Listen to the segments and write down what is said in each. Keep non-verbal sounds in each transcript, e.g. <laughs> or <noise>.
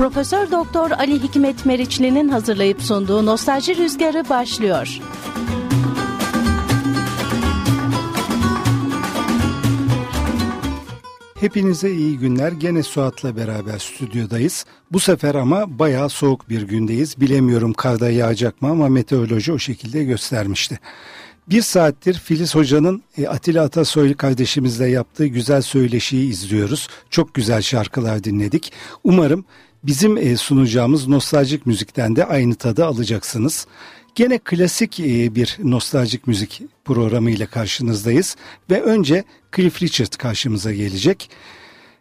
Profesör Doktor Ali Hikmet Meriçli'nin hazırlayıp sunduğu Nostalji Rüzgarı başlıyor. Hepinize iyi günler. Gene Suat'la beraber stüdyodayız. Bu sefer ama bayağı soğuk bir gündeyiz. Bilemiyorum karda yağacak mı ama meteoroloji o şekilde göstermişti. Bir saattir Filiz Hoca'nın e, Atilla Atasoy kardeşimizle yaptığı güzel söyleşiyi izliyoruz. Çok güzel şarkılar dinledik. Umarım bizim e, sunacağımız nostaljik müzikten de aynı tadı alacaksınız. Gene klasik e, bir nostaljik müzik programı ile karşınızdayız ve önce Cliff Richard karşımıza gelecek.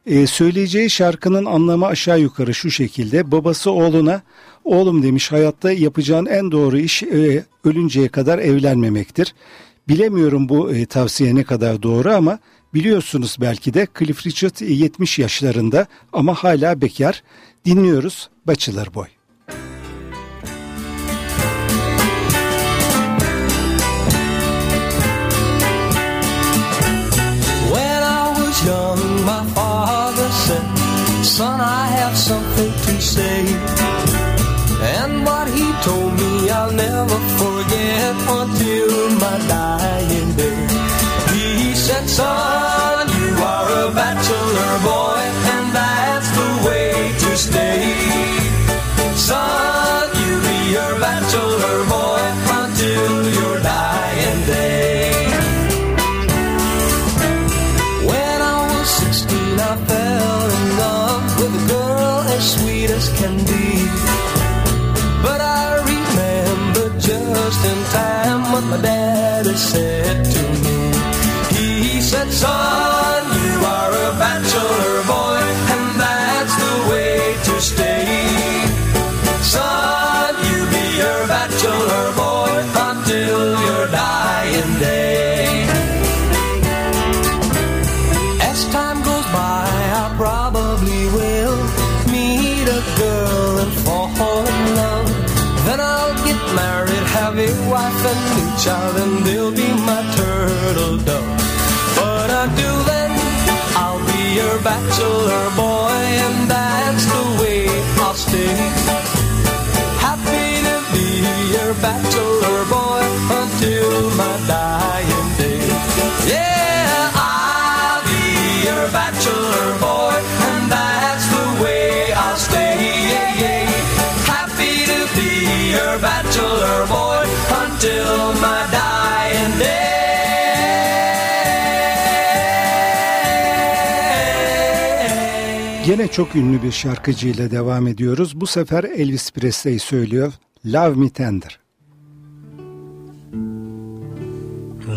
Ee, söyleyeceği şarkının anlamı aşağı yukarı şu şekilde. Babası oğluna oğlum demiş hayatta yapacağın en doğru iş e, ölünceye kadar evlenmemektir. Bilemiyorum bu e, tavsiye ne kadar doğru ama biliyorsunuz belki de Cliff Richard 70 yaşlarında ama hala bekar. Dinliyoruz Bachelor Boy. Son, I have something to say. And what he told me I'll never forget until my dying day. He said, son, you are a bachelor boy, stay. Son, you be your bachelor boy until your dying day. When I was 16, I fell in love with a girl as sweet as can be. But I remember just in time what my daddy said child, and they'll be my turtle dove. But until then, I'll be your bachelor boy, and that's the way I'll stay. Happy to be your bachelor boy until my dying Gene çok ünlü bir şarkıcıyla devam ediyoruz. Bu sefer Elvis Presley söylüyor. Love Me Tender.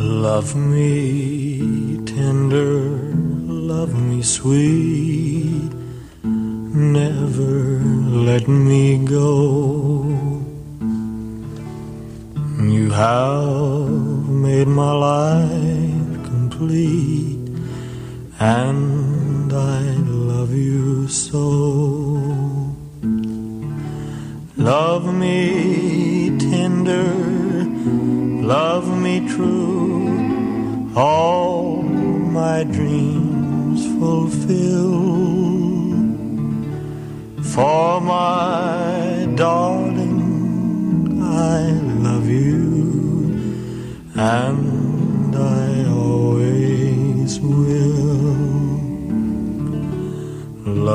Love me tender, love me sweet, never let me go. You have made my life complete, and I love you so. Love me tender, love me true, all my dreams fulfill. For my darling, I love you, and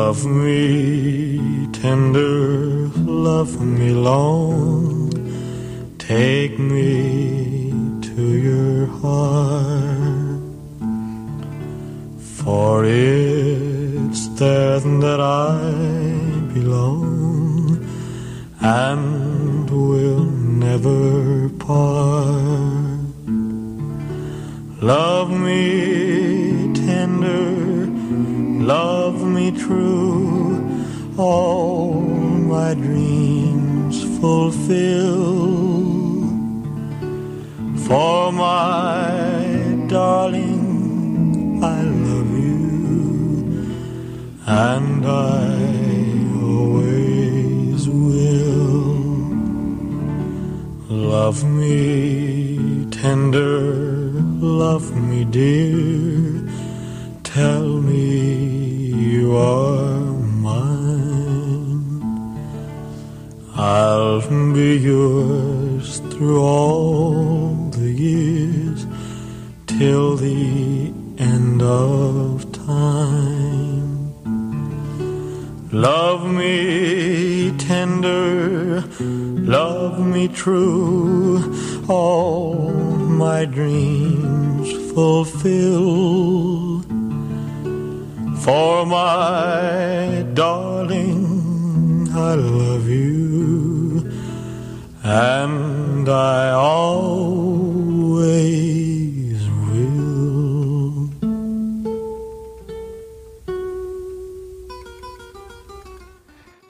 Love me tender, love me long, take me to your heart. For it's there that I belong and will never part. Love me true, all my dreams fulfill. For my darling, I love you, and I always will. Love me tender, love me dear, are mine. I'll be yours through all the years till the end of time. Love me tender, love me true, all my dreams fulfill. For my darling, I love you, and I always will.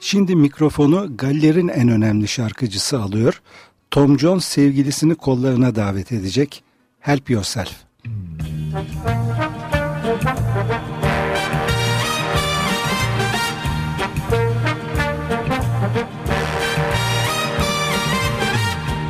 Şimdi mikrofonu Galler'in en önemli şarkıcısı alıyor. Tom Jones sevgilisini kollarına davet edecek. Help Yourself.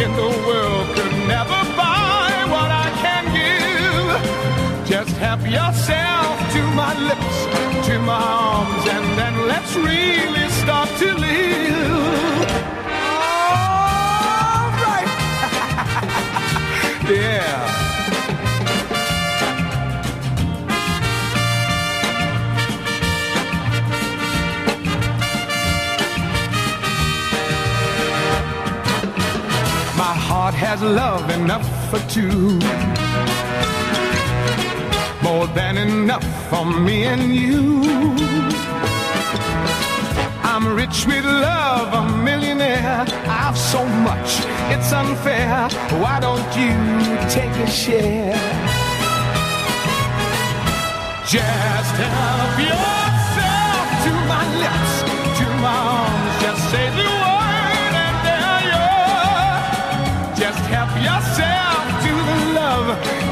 in the world could never buy what I can give. Just help yourself to my lips, to my arms, and then let's really start to live. All right. <laughs> yeah. Has love enough for two. More than enough for me and you. I'm rich with love, a millionaire. I've so much, it's unfair. Why don't you take a share? Just help yourself to my lips, to my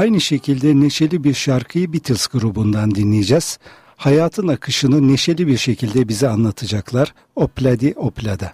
Aynı şekilde neşeli bir şarkıyı Beatles grubundan dinleyeceğiz. Hayatın akışını neşeli bir şekilde bize anlatacaklar. Opladi Oplada.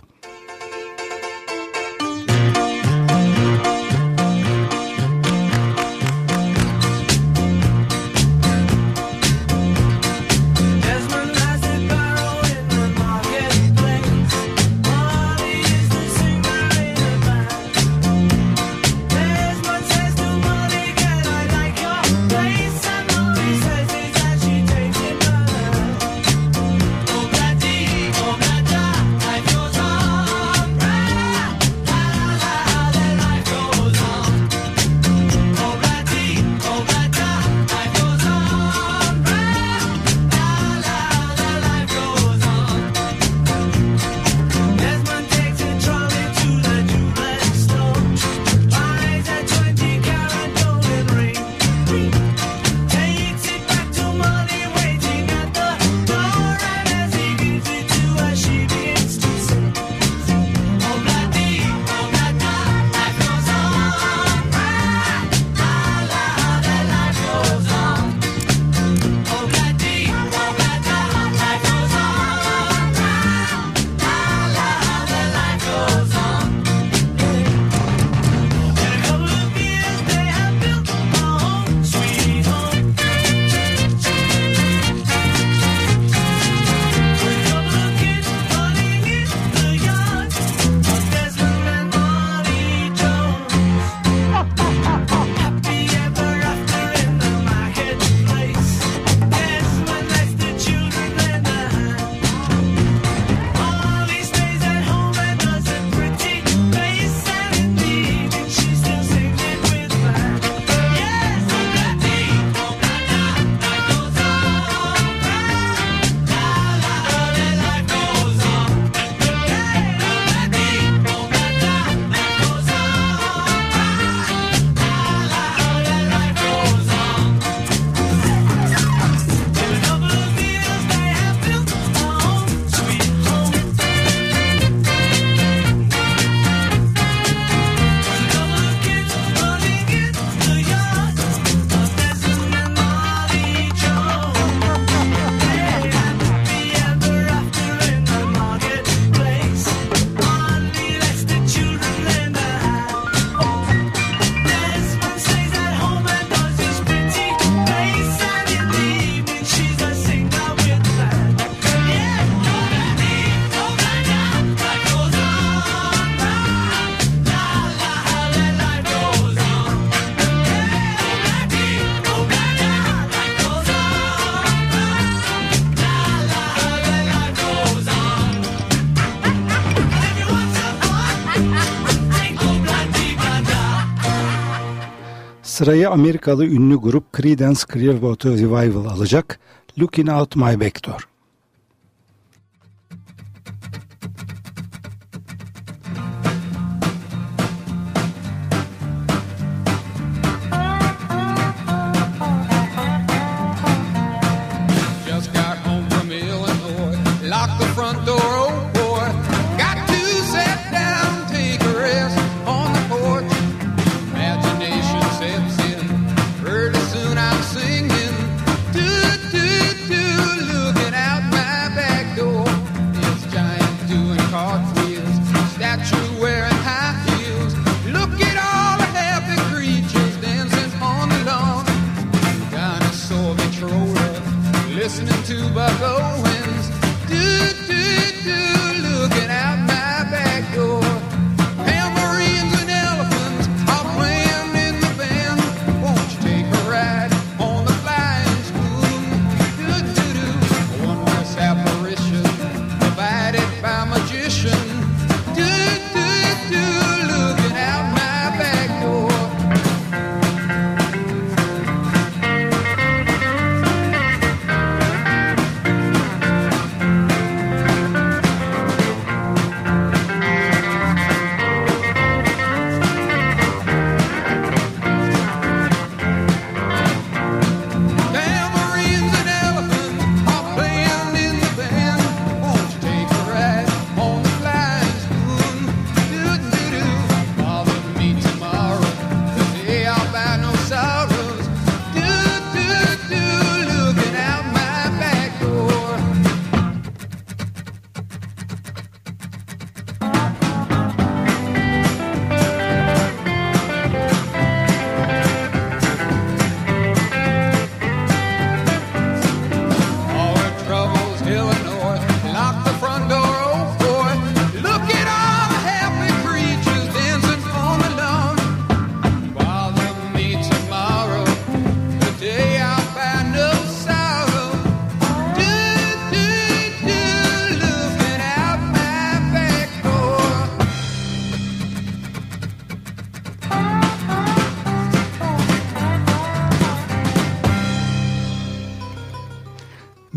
Sırayı Amerikalı ünlü grup Creedence Clearwater Revival alacak. Looking Out My Back Door.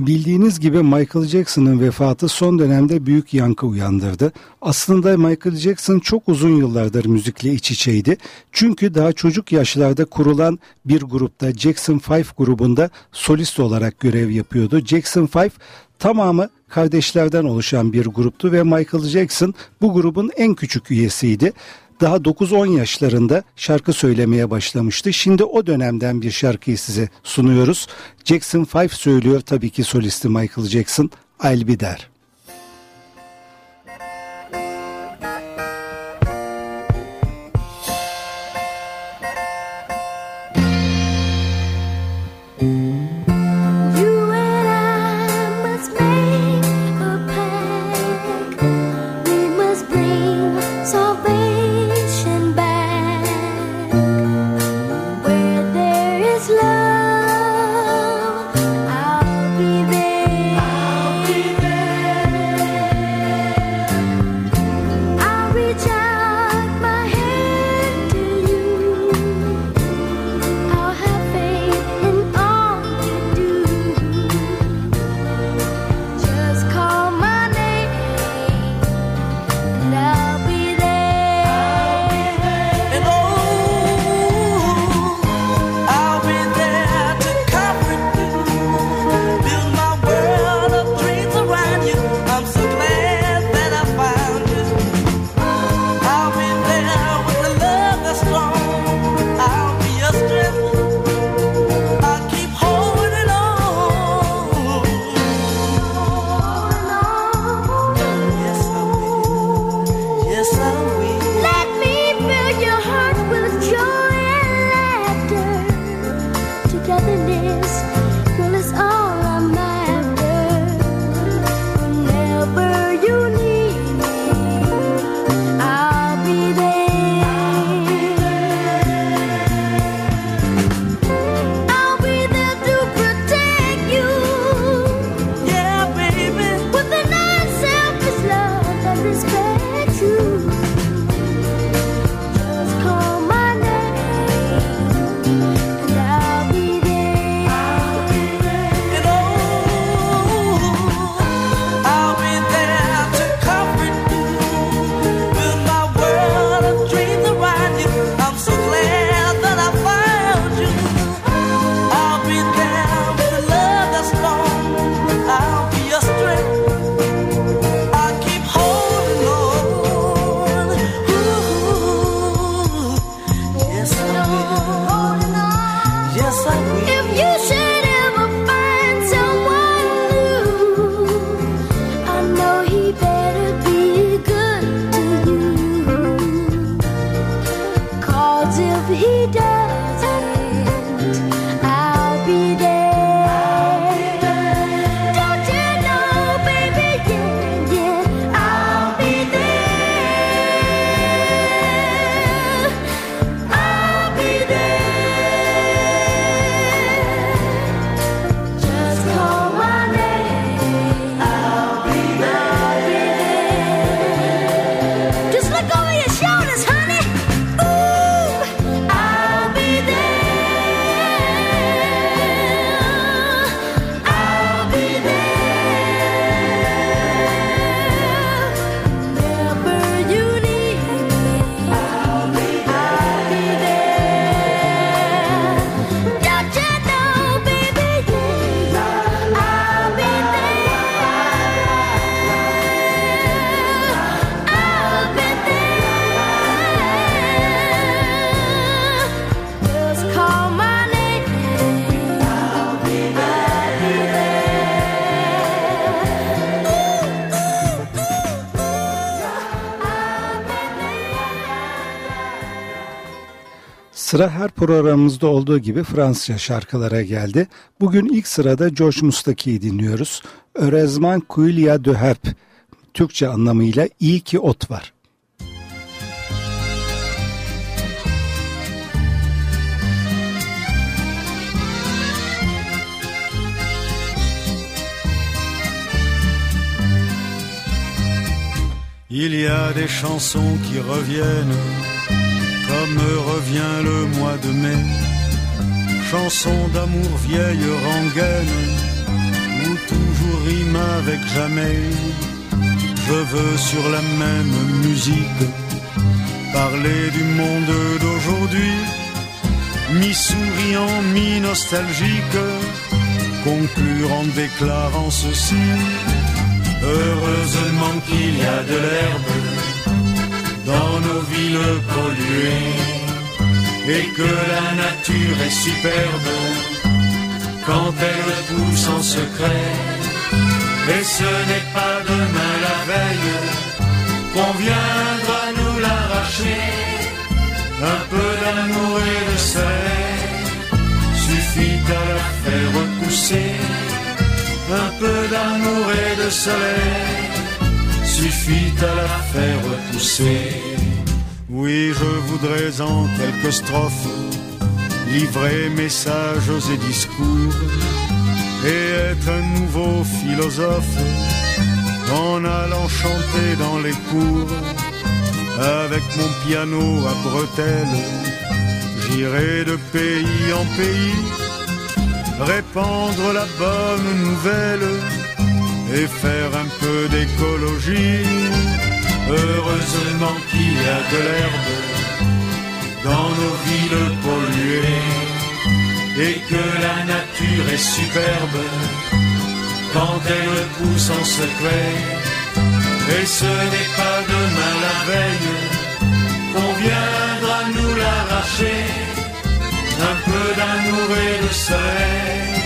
Bildiğiniz gibi Michael Jackson'ın vefatı son dönemde büyük yankı uyandırdı. Aslında Michael Jackson çok uzun yıllardır müzikle iç içeydi. Çünkü daha çocuk yaşlarda kurulan bir grupta Jackson 5 grubunda solist olarak görev yapıyordu. Jackson 5 tamamı kardeşlerden oluşan bir gruptu ve Michael Jackson bu grubun en küçük üyesiydi daha 9-10 yaşlarında şarkı söylemeye başlamıştı. Şimdi o dönemden bir şarkıyı size sunuyoruz. Jackson 5 söylüyor tabii ki solisti Michael Jackson. I'll be there. Programımızda olduğu gibi Fransızca şarkılara geldi. Bugün ilk sırada George Mustaki'yi dinliyoruz. Öğrezman Kuilya de. Türkçe anlamıyla iyi ki ot var. Il y a des chansons qui reviennent, comme revient le mois de mai. Chansons d'amour vieille rengaine, où toujours rime avec jamais. Je veux sur la même musique parler du monde d'aujourd'hui, mi-souriant, mi-nostalgique, conclure en déclarant ceci. Heureusement qu'il y a de l'herbe dans nos villes polluées et que la nature est superbe quand elle pousse en secret. Et ce n'est pas demain la veille qu'on viendra nous l'arracher. Un peu d'amour et de soleil suffit à la faire repousser. Un peu d'amour et de soleil suffit à la faire repousser. Oui, je voudrais en quelques strophes livrer messages et discours et être un nouveau philosophe en allant chanter dans les cours avec mon piano à bretelles. J'irai de pays en pays répandre la bonne nouvelle et faire un peu d'écologie. Heureusement qu'il y a de l'herbe dans nos villes polluées et que la nature est superbe quand elle pousse en secret. Et ce n'est pas demain la veille qu'on viendra nous l'arracher. Un peu d'amour et de soleil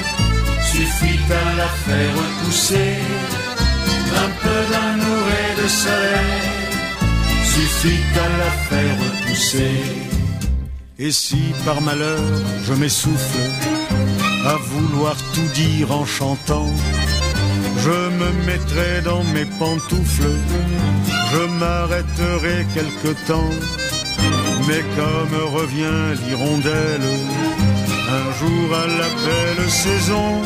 suffit à la faire pousser. Un peu d'amour et de soleil suffit à la faire pousser. Et si par malheur je m'essouffle à vouloir tout dire en chantant, je me mettrai dans mes pantoufles, je m'arrêterai quelque temps. Mais comme revient l'hirondelle, un jour à la belle saison,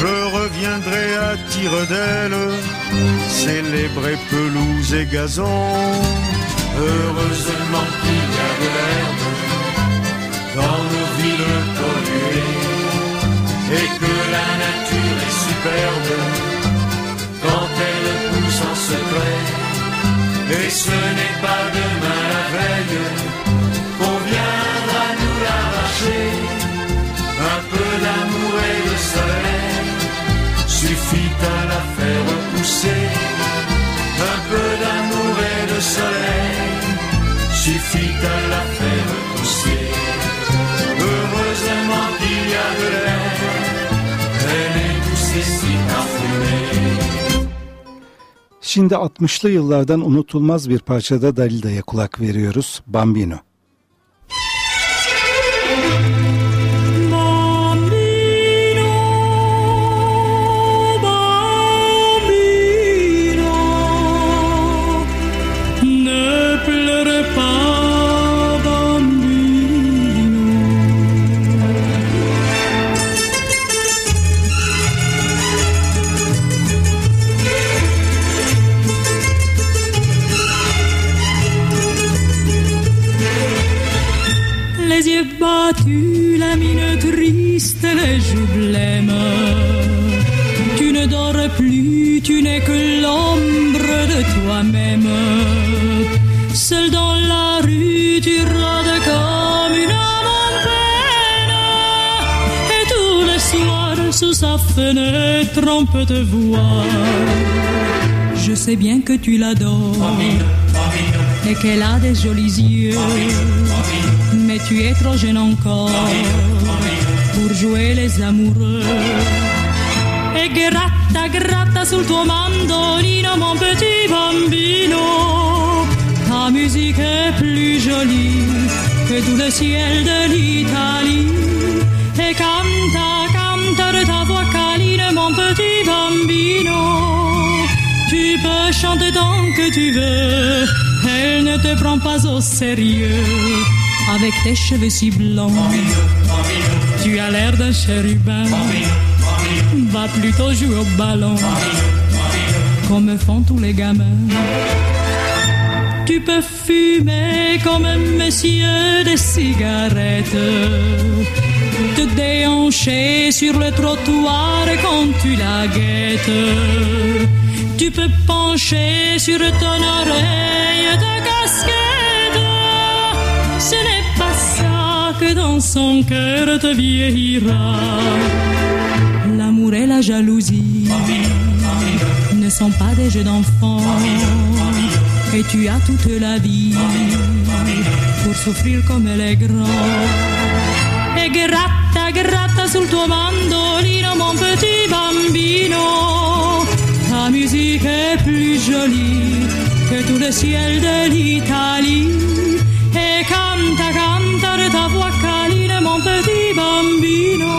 je reviendrai à tire d'aile, célébrer pelouse et gazon. Heureusement qu'il y a de l'herbe dans nos villes polluées et que la nature est superbe quand elle pousse en secret. Et ce n'est pas demain la veille qu'on viendra nous l'arracher. Un peu d'amour et de soleil suffit à la faire pousser. Un peu d'amour et de soleil suffit à la faire pousser. Heureusement qu'il y a de l'air, elle est poussée si parfumée. Şimdi 60'lı yıllardan unutulmaz bir parçada Dalida'ya kulak veriyoruz, Bambino. Battus, la mine triste, les joues blêmes. Tu ne dors plus, tu n'es que l'ombre de toi-même. Seul dans la rue, tu rôdes comme une peine. Et tous les soirs, sous sa fenêtre, on peut te voir. Je sais bien que tu l'adores et qu'elle a des jolis yeux. Mais tu es trop jeune encore pour jouer les amoureux. E gratta, gratta sul tuo mandolino, mon petit bambino. Ta musique est plus jolie que tout le ciel de l'Italie. E canta, canta de ta voix câline, mon petit bambino. Tu peux chanter tant que tu veux, elle ne te prend pas au sérieux. Avec tes cheveux si blancs, tu as l'air d'un chérubin. Va plutôt jouer au ballon, comme font tous les gamins. Tu peux fumer comme un monsieur des cigarettes, te déhancher sur le trottoir quand tu la guettes. Tu peux pencher sur ton oreille ta casquette. Ce n'est pas ça que dans son cœur te vieillira. L'amour et la jalousie ne sont pas des jeux d'enfants. Et tu as toute la vie pour souffrir comme les grands. E gratta, gratta sul tuo mandolino, mon petit bambino. Ta musique est plus jolie que tout le ciel de l'Italie. E canta, canta de ta voix câline, mon petit bambino.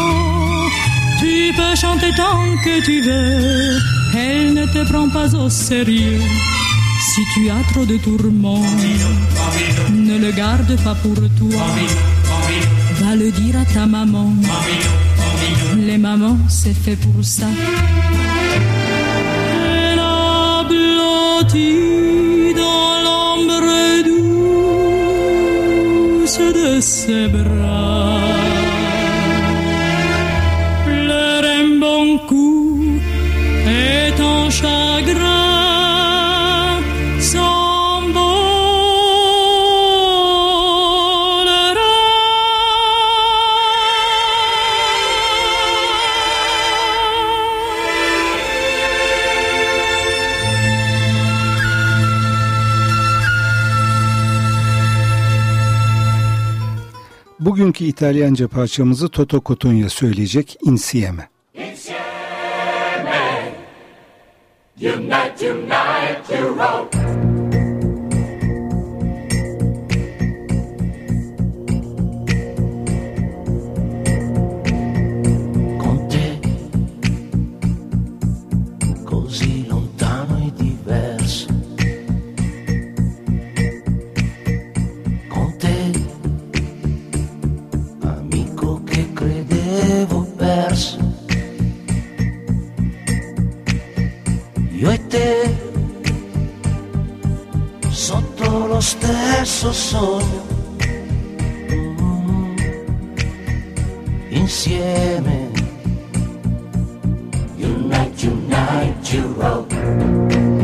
Tu peux chanter tant que tu veux, elle ne te prend pas au sérieux. Si tu as trop de tourments, ne le garde pas pour toi. Va le dire à ta maman. Les mamans, c'est fait pour ça. Blotti dans l'ombre douce de ses bras. Bugünkü İtalyanca parçamızı Toto Cotugno söyleyecek Insieme. con unos tersos solo, mm. insieme. Unite, unite, Europe.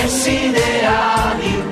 considerado.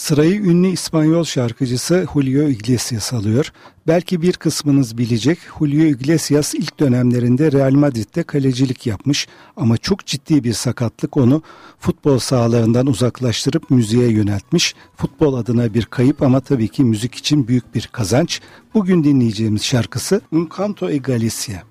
Sırayı ünlü İspanyol şarkıcısı Julio Iglesias alıyor. Belki bir kısmınız bilecek Julio Iglesias ilk dönemlerinde Real Madrid'de kalecilik yapmış ama çok ciddi bir sakatlık onu futbol sahalarından uzaklaştırıp müziğe yöneltmiş. Futbol adına bir kayıp ama tabii ki müzik için büyük bir kazanç. Bugün dinleyeceğimiz şarkısı Un Canto e Galicia.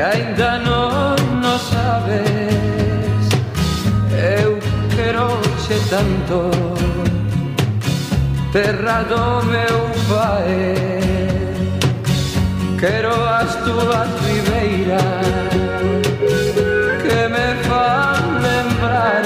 se non no sabes. Eu quero che tanto Terra do meu pai Quero as túas ribeiras Que me fan lembrar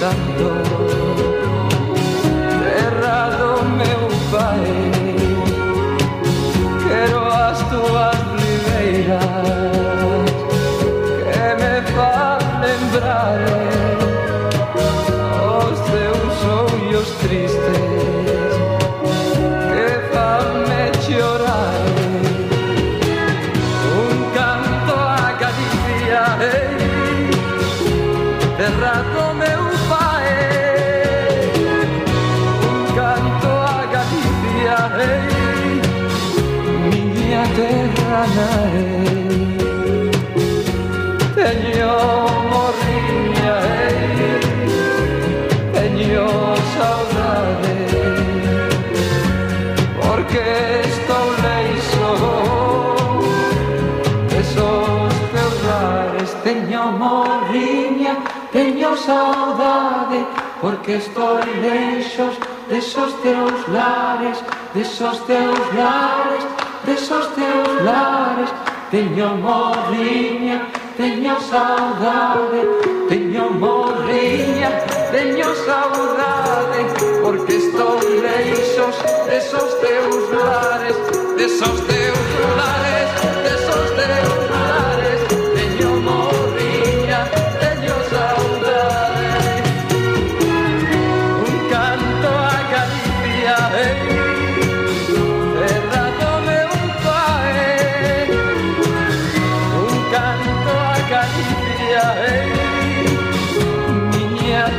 tanto. Errado meu pai Quero as tuas oliveiras Que me fa lembrar saudade Porque estou leixos desos teus lares Desos teus lares, desos teus lares. Teño morriña, teño saudade Teño morriña, teño saudade Porque estou leixos desos teus lares Desos teus lares.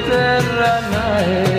terra na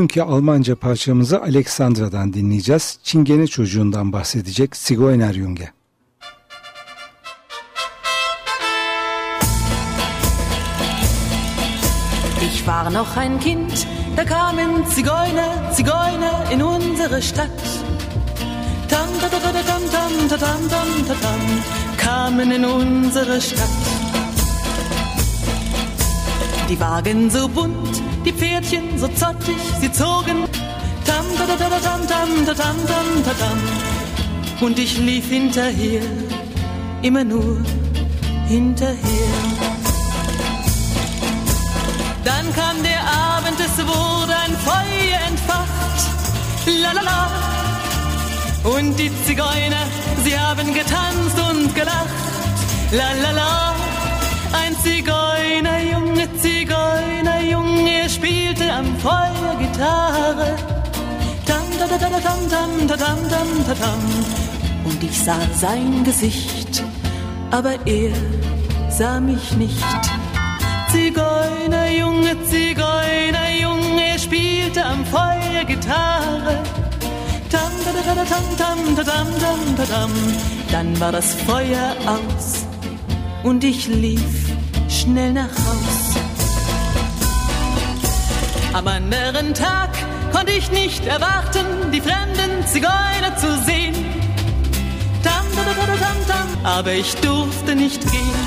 Bugünkü Almanca parçamızı Alexandra'dan dinleyeceğiz. Çingene çocuğundan bahsedecek Sigoyner Junge. Ich war noch ein Kind, da kamen Zigeuner, Zigeuner in unsere Stadt. Tam, ta, ta, ta, ta, tam, tam, ta, tam, tam, ta, tam, kamen in unsere Stadt. Die Wagen so bunt, die Pferdchen so zottig, sie zogen tam, ta, ta, ta, ta, tam, tam, ta, tam, tam, ta, tam. Und ich lief hinterher, immer nur hinterher. Dann kam der Abend, es wurde ein Feuer entfacht. La la la. Und die Zigeuner, sie haben getanzt und gelacht. La la la. Ein Zigeunerjunge, Zigeunerjunge, er spielte am Feuer Gitarre. Tam ta ta ta ta tam tam ta tam tam ta tam. Und ich sah sein Gesicht, aber er sah mich nicht. Zigeunerjunge, Zigeunerjunge, er spielte am Feuer Gitarre. Tam, ta, ta, ta, tam, tam, ta, tam, tam, ta, tam. Dann war das Feuer aus und ich lief schnell nach Haus. Am anderen Tag konnte ich nicht erwarten, die fremden Zigeuner zu sehen. Tam, ta, ta, ta, ta, tam, tam, aber ich durfte nicht gehen.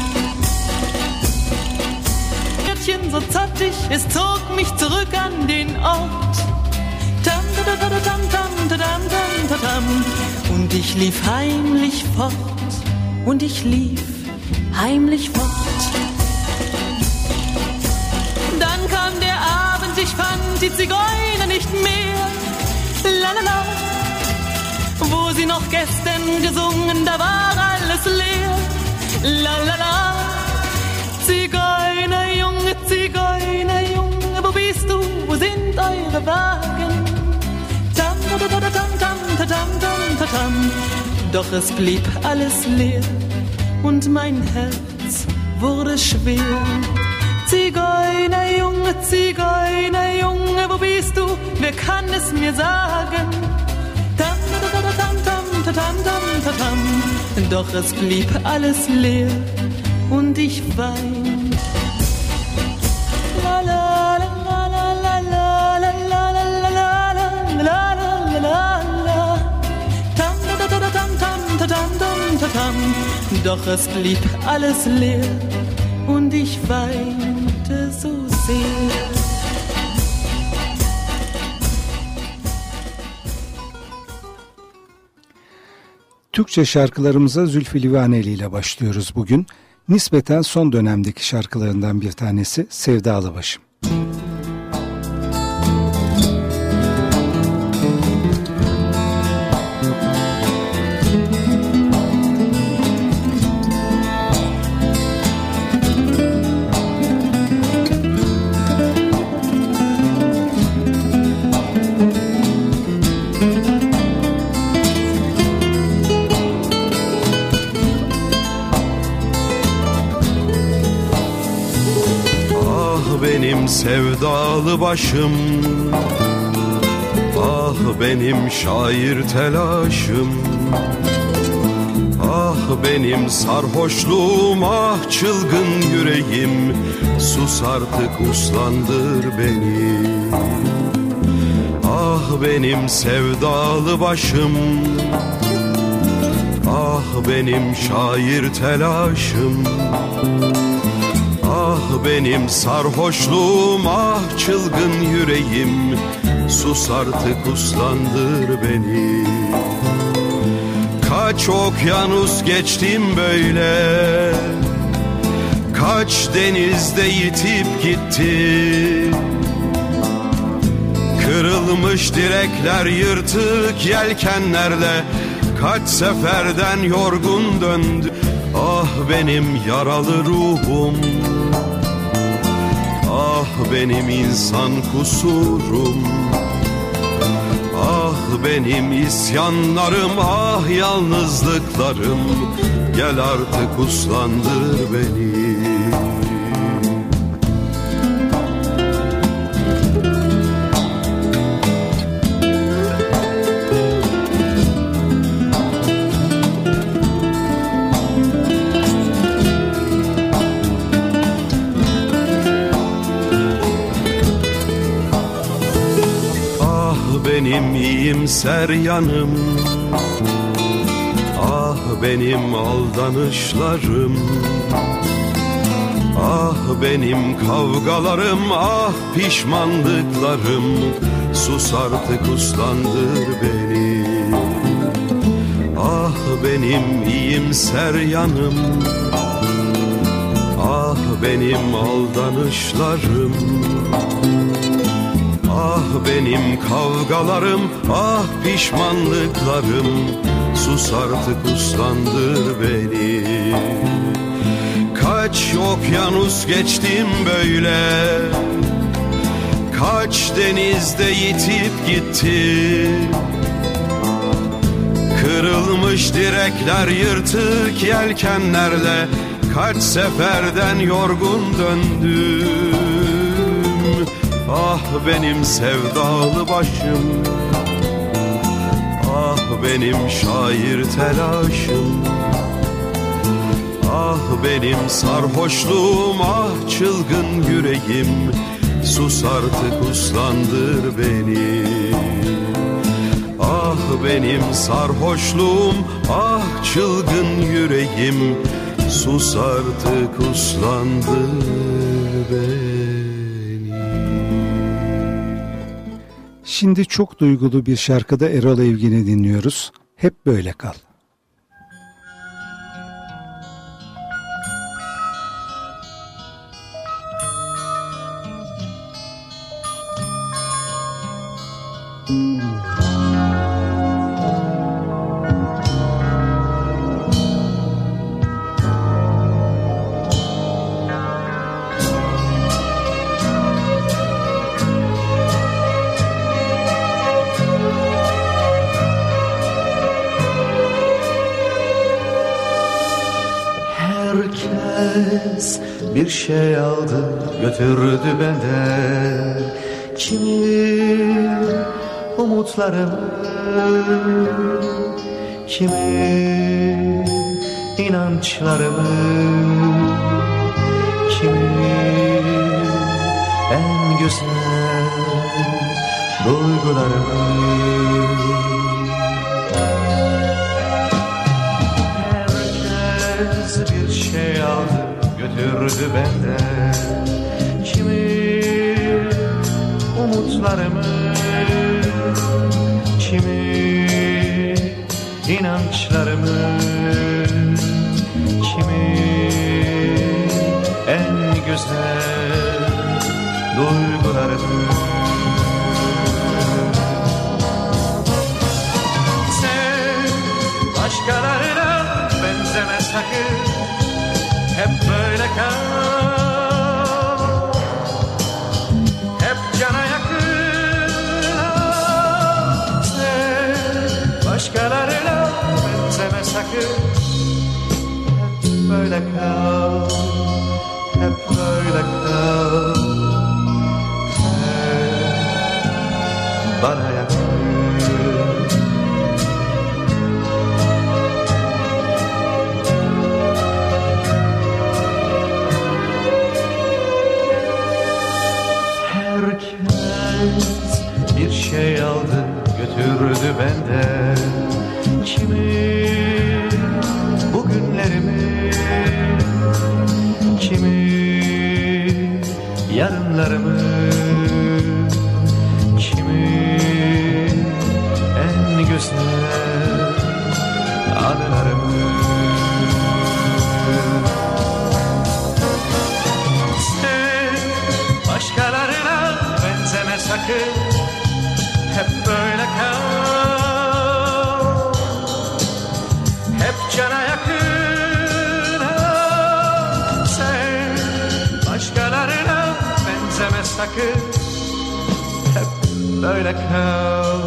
Pferdchen so zottig, es zog mich zurück an den Ort. Tam, ta, ta, ta, ta, tam, tam, ta, tam, tam, ta, tam. Und ich lief heimlich fort, und ich lief heimlich fort. Ich fand die Zigeuner nicht mehr. La la la. Wo sie noch gestern gesungen, da war alles leer. La la la. Zigeuner, Junge, Zigeuner, Junge, wo bist du? Wo sind eure Wagen? Tam, ta, ta, ta, tam, tam, ta, tam, tam, ta, tam. Doch es blieb alles leer und mein Herz wurde schwer. Zigeuner, Junge, Zigeuner, Junge, wo bist du? Wer kann es mir sagen? Tam, tam, tam, tam, tam, tam, Doch es blieb alles leer und ich wein. Doch es blieb alles leer und ich weinte so sehr. Türkçe şarkılarımıza Zülfü Livaneli ile başlıyoruz bugün. Nispeten son dönemdeki şarkılarından bir tanesi Sevdalı Başım. benim sevdalı başım. Ah benim şair telaşım. Ah benim sarhoşluğum ah çılgın yüreğim. Sus artık uslandır beni. Ah benim sevdalı başım. Ah benim şair telaşım benim sarhoşluğum ah çılgın yüreğim. Sus artık uslandır beni. Kaç okyanus geçtim böyle. Kaç denizde yitip gitti Kırılmış direkler yırtık yelkenlerle Kaç seferden yorgun döndü. Ah benim yaralı ruhum Ah benim insan kusurum. Ah benim isyanlarım ah yalnızlıklarım. Gel artık uslandır beni iyimser yanım. Ah benim aldanışlarım. Ah benim kavgalarım ah pişmanlıklarım. Sus artık uslandır beni. Ah benim iyimser yanım Ah benim aldanışlarım. Ah benim kavgalarım, ah pişmanlıklarım Sus artık uslandır beni. Kaç okyanus geçtim böyle. Kaç denizde yitip gitti. Kırılmış direkler yırtık yelkenlerle Kaç seferden yorgun döndüm. Ah benim sevdalı başım benim şair telaşım. Ah benim sarhoşluğum ah çılgın yüreğim. Sus artık uslandır beni. Ah benim sarhoşluğum ah çılgın yüreğim. Sus artık uslandır beni Şimdi çok duygulu bir şarkıda Erol Evgin'i dinliyoruz. Hep böyle kal. Umutlarımı Kimi inançlarımı Kimi en güzel duygularımı Herkes bir şey aldı götürdü benden inançlarımı Kimi en güzel duygularımı Sen başkalarına benzeme sakın Hep böyle kal pepper the cow, pepper the cow. But I aşkı hep böyle kal. Hep cana yakın sen. Başkalarına benzeme sakın. Hep böyle kal.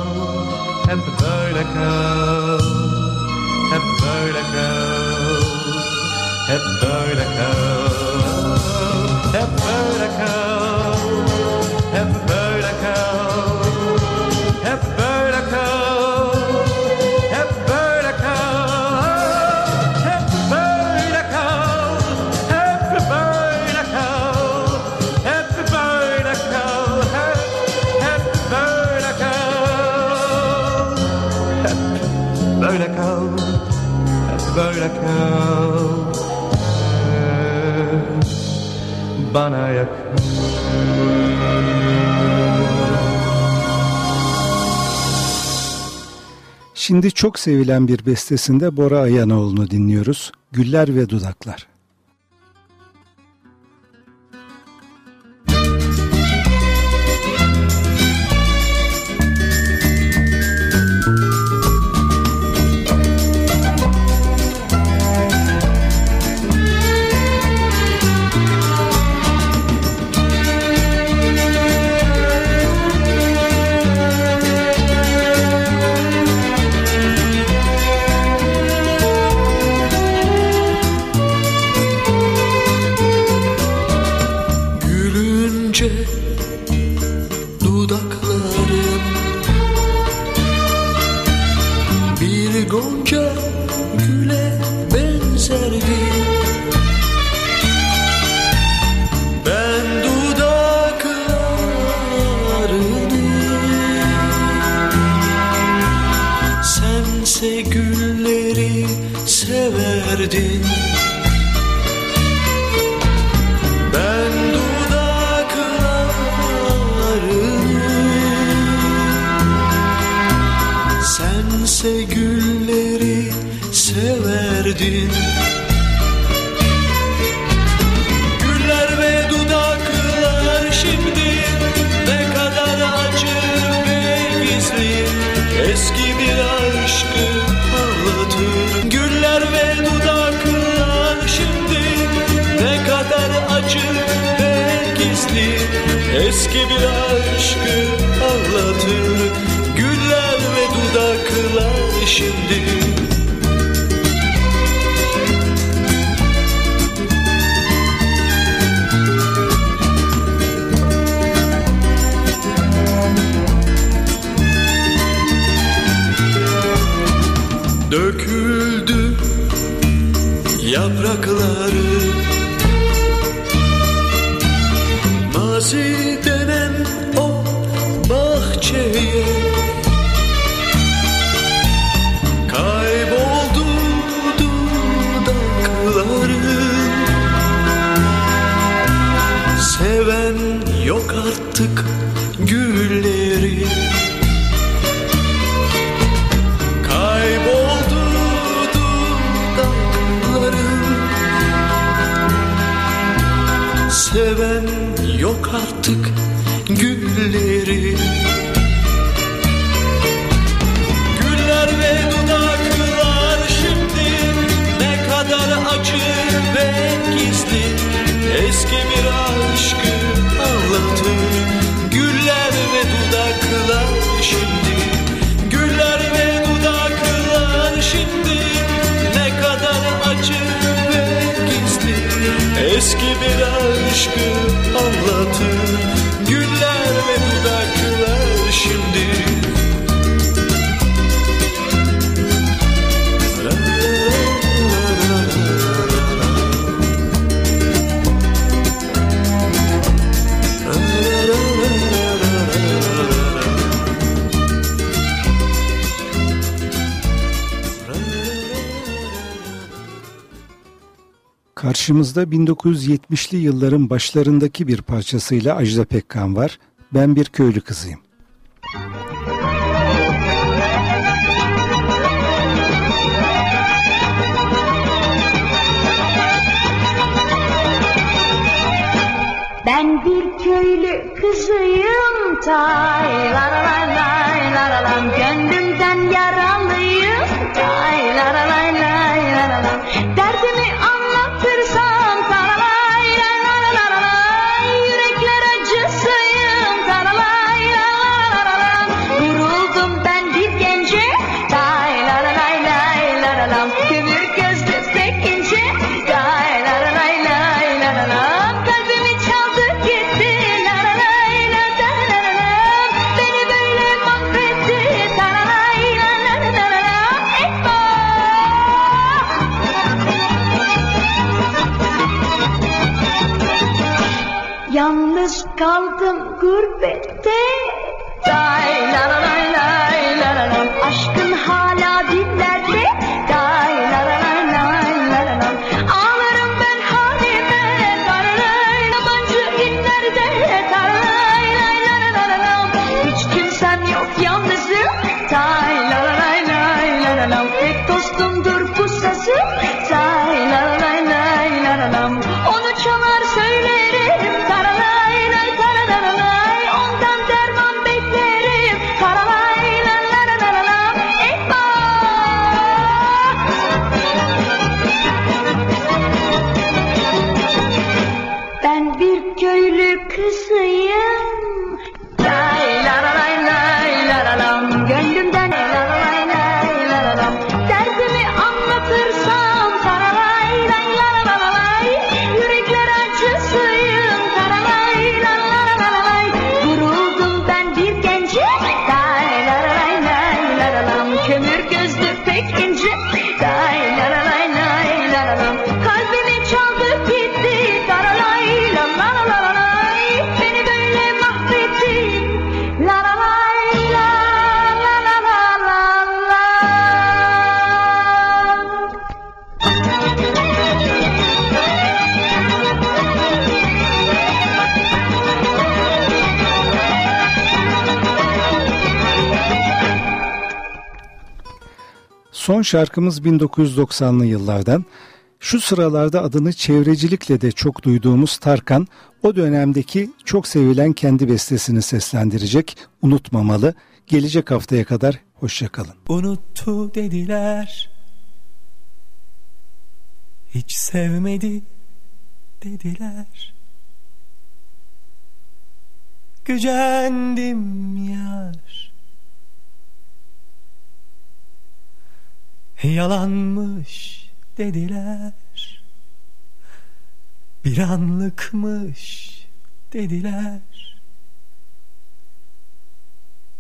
Hep böyle kal. Hep böyle kal. Hep böyle kal. Şimdi çok sevilen bir bestesinde Bora Ayanoğlu'nu dinliyoruz. Güller ve Dudaklar. eski bir aşk. Karşımızda 1970'li yılların başlarındaki bir parçasıyla Ajda Pekkan var. Ben bir köylü kızıyım. Ben bir köylü kızıyım tay la la la la la la la Son şarkımız 1990'lı yıllardan. Şu sıralarda adını çevrecilikle de çok duyduğumuz Tarkan, o dönemdeki çok sevilen kendi bestesini seslendirecek, unutmamalı. Gelecek haftaya kadar hoşçakalın. Unuttu dediler, hiç sevmedi dediler. Gücendim yar Yalanmış dediler. Bir anlıkmış dediler.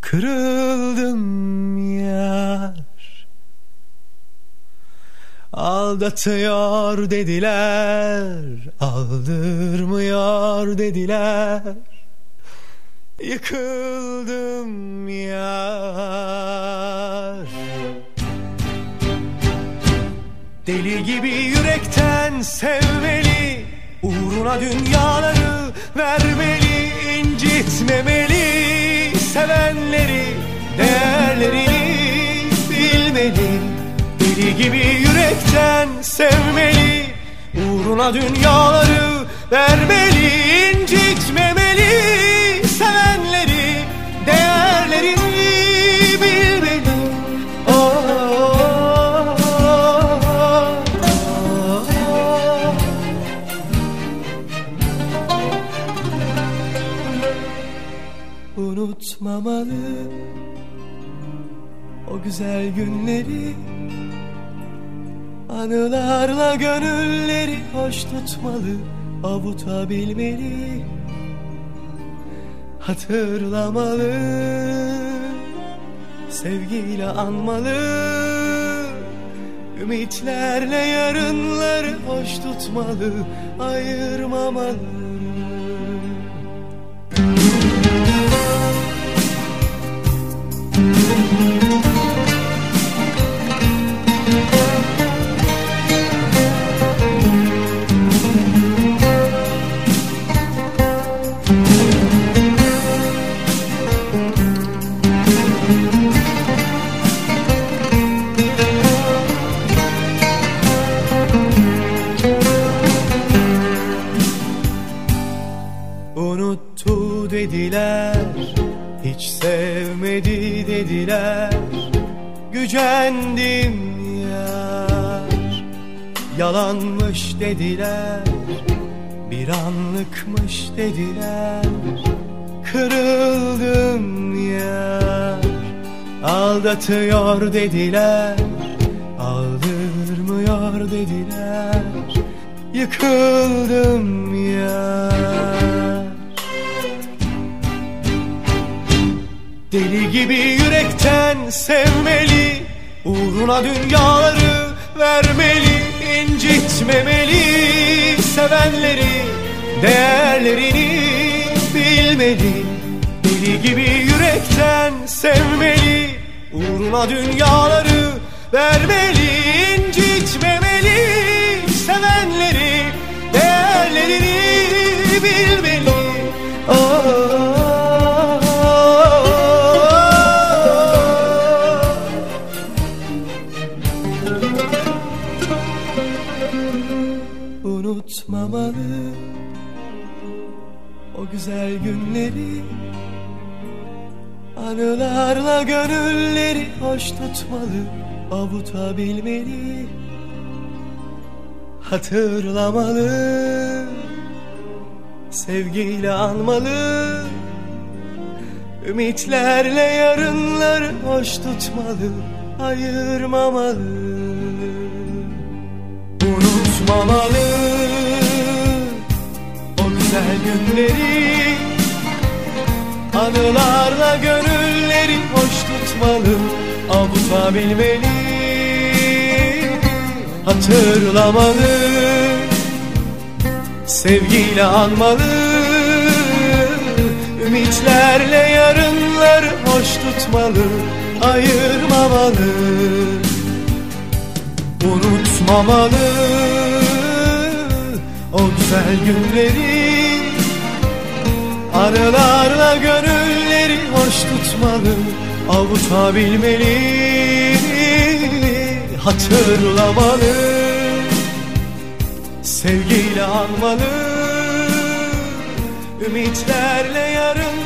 Kırıldım yar. Aldatıyor dediler. Aldırmıyor dediler. Yıkıldım yar. Deli gibi yürekten sevmeli Uğruna dünyaları vermeli incitmemeli Sevenleri değerlerini bilmeli. Deli gibi yürekten sevmeli Uğruna dünyaları vermeli incitmemeli. unutmamalı O güzel günleri Anılarla gönülleri hoş tutmalı Avutabilmeli. Hatırlamalı Sevgiyle anmalı. Ümitlerle yarınları hoş tutmalı Ayırmamalı. Gücendim yar. Yalanmış dediler Bir anlıkmış dediler. Kırıldım yar Aldatıyor dediler. Aldırmıyor dediler Yıkıldım yar. Deli gibi yürekten sevmeli Uğruna dünyaları vermeli incitmemeli. Sevenleri değerlerini bilmeli. Deli gibi yürekten sevmeli. Uğruna dünyaları vermeli o güzel günleri Anılarla gönülleri hoş tutmalı Avutabilmeli Hatırlamalı Sevgiyle anmalı. Ümitlerle yarınları hoş tutmalı Ayırmamalı. Unutmamalı günleri. Anılarla gönülleri hoş tutmalı. Avutabilmeli Hatırlamalı. Sevgiyle anmalı. Ümitlerle yarınları hoş tutmalı. Ayırmamalı. Unutmamalı. O güzel günleri Arılarla gönülleri hoş tutmalı Avutabilmeli Hatırlamalı Sevgiyle anmalı Ümitlerle yarınları